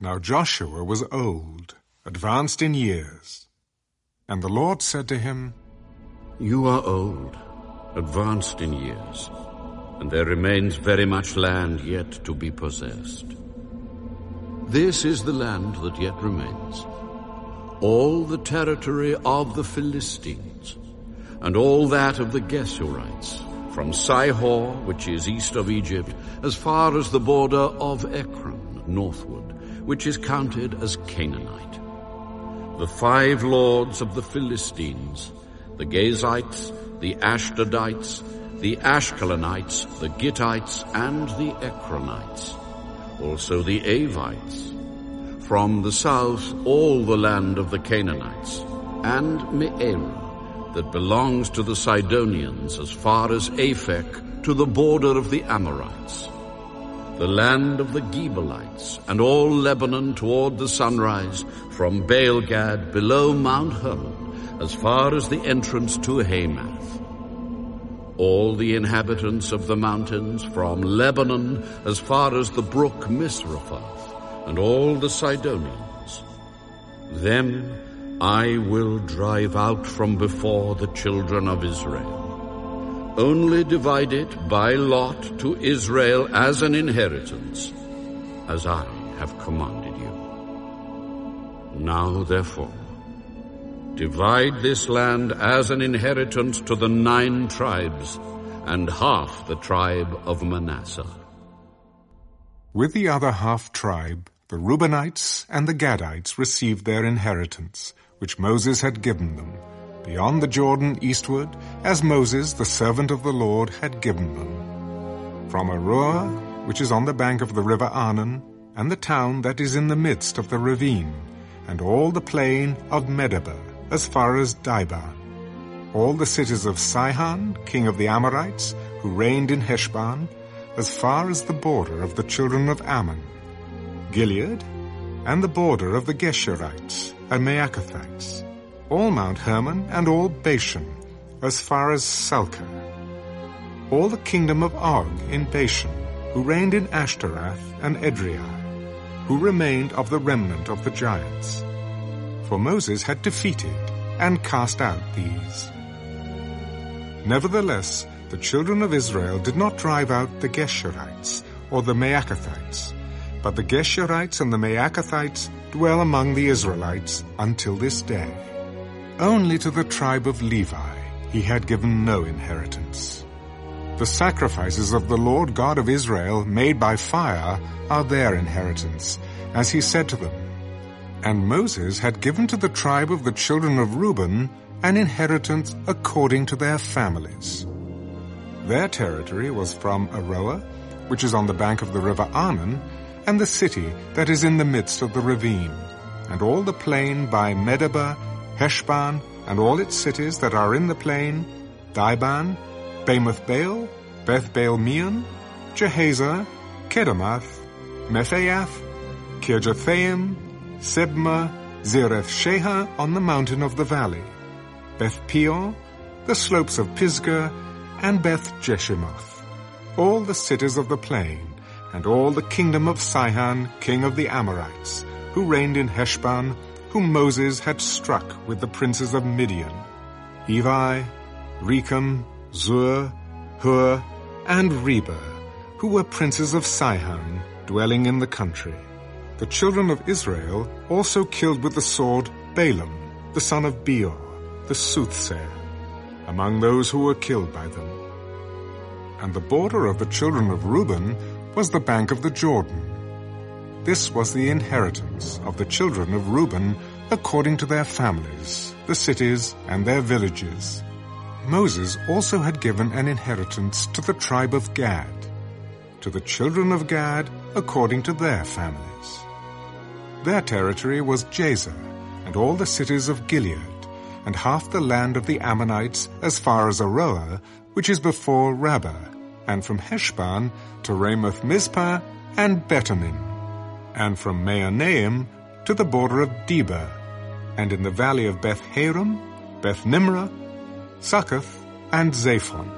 Now Joshua was old, advanced in years. And the Lord said to him, You are old, advanced in years, and there remains very much land yet to be possessed. This is the land that yet remains, all the territory of the Philistines, and all that of the Geshurites, from Sihor, which is east of Egypt, as far as the border of Ekron, northward, which is counted as Canaanite. The five lords of the Philistines, the Gazites, the Ashdodites, the Ashkelonites, the Gittites, and the Ekronites, also the Avites. From the south, all the land of the Canaanites, and Mearah, that belongs to the Sidonians as far as Aphek, to the border of the Amorites. The land of the Gebalites, and all Lebanon toward the sunrise, from Baal-gad below Mount Hermon, as far as the entrance to Hamath all the inhabitants of the mountains from Lebanon as far as the brook Misrephoth, and all the Sidonians. Them I will drive out from before the children of Israel. Only divide it by lot to Israel as an inheritance, as I have commanded you. Now therefore, Divide this land as an inheritance to the nine tribes, and half the tribe of Manasseh. With the other half tribe, the Reubenites and the Gadites received their inheritance, which Moses had given them, beyond the Jordan eastward, as Moses, the servant of the Lord, had given them. From Aroer, which is on the bank of the river Arnon, and the town that is in the midst of the ravine, and all the plain of Medeba, as far as Dibon. All the cities of Sihon, king of the Amorites, who reigned in Heshbon, as far as the border of the children of Ammon, Gilead, and the border of the Geshurites and Maacathites, all Mount Hermon and all Bashan, as far as Salcah, all the kingdom of Og in Bashan, who reigned in Ashtaroth and Edrei, who remained of the remnant of the giants for Moses had defeated and cast out these. Nevertheless, the children of Israel did not drive out the Geshurites or the Maacathites, but the Geshurites and the Maacathites dwell among the Israelites until this day. Only to the tribe of Levi he had given no inheritance. The sacrifices of the Lord God of Israel made by fire are their inheritance, as he said to them, and Moses had given to the tribe of the children of Reuben an inheritance according to their families. Their territory was from Aroer, which is on the bank of the river Arnon, and the city that is in the midst of the ravine, and all the plain by Medeba, Heshbon, and all its cities that are in the plain, Dibon, Bamoth Baal, Beth Baal Meon, Jahaza, Kedemoth, Mephaath, Kirjathaim, Sibmah, Zereth Shahar on the mountain of the valley, Beth Peor, the slopes of Pisgah, and Beth Jeshimoth, all the cities of the plain, and all the kingdom of Sihon, king of the Amorites, who reigned in Heshbon, whom Moses had struck with the princes of Midian, Evi, Rekem, Zur, Hur, and Reba, who were princes of Sihon, dwelling in the country. The children of Israel also killed with the sword Balaam, the son of Beor, the soothsayer, among those who were killed by them. And the border of the children of Reuben was the bank of the Jordan. This was the inheritance of the children of Reuben according to their families, the cities, and their villages. Moses also had given an inheritance to the tribe of Gad, to the children of Gad according to their families. Their territory was Jazer, and all the cities of Gilead, and half the land of the Ammonites as far as Aroer, which is before Rabbah, and from Heshbon to Ramoth Mizpah and Betonim, and from Mahanaim to the border of Debir, and in the valley of Beth Haram, Beth Nimrah, Succoth, and Zaphon,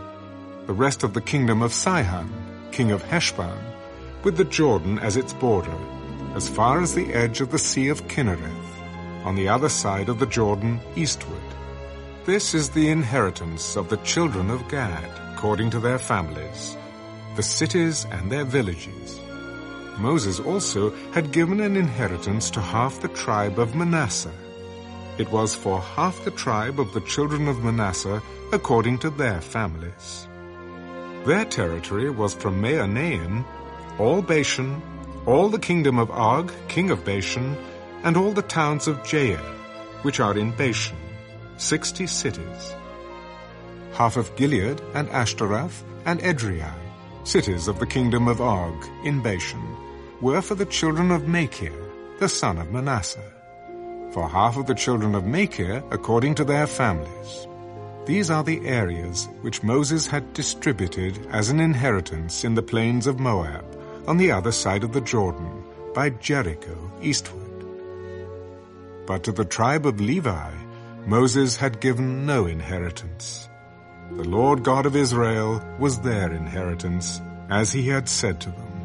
the rest of the kingdom of Sihon, king of Heshbon, with the Jordan as its border, as far as the edge of the Sea of Chinnereth, on the other side of the Jordan eastward. This is the inheritance of the children of Gad, according to their families, the cities and their villages. Moses also had given an inheritance to half the tribe of Manasseh. It was for half the tribe of the children of Manasseh according to their families. Their territory was from Mahanaim, all Bashan, all the kingdom of Og, king of Bashan, and all the towns of Jair, which are in Bashan, sixty cities. Half of Gilead and Ashtaroth and Edrei, cities of the kingdom of Og in Bashan, were for the children of Machir, the son of Manasseh. For half of the children of Machir according to their families. These are the areas which Moses had distributed as an inheritance in the plains of Moab, on the other side of the Jordan, by Jericho eastward. But to the tribe of Levi, Moses had given no inheritance. The Lord God of Israel was their inheritance, as he had said to them.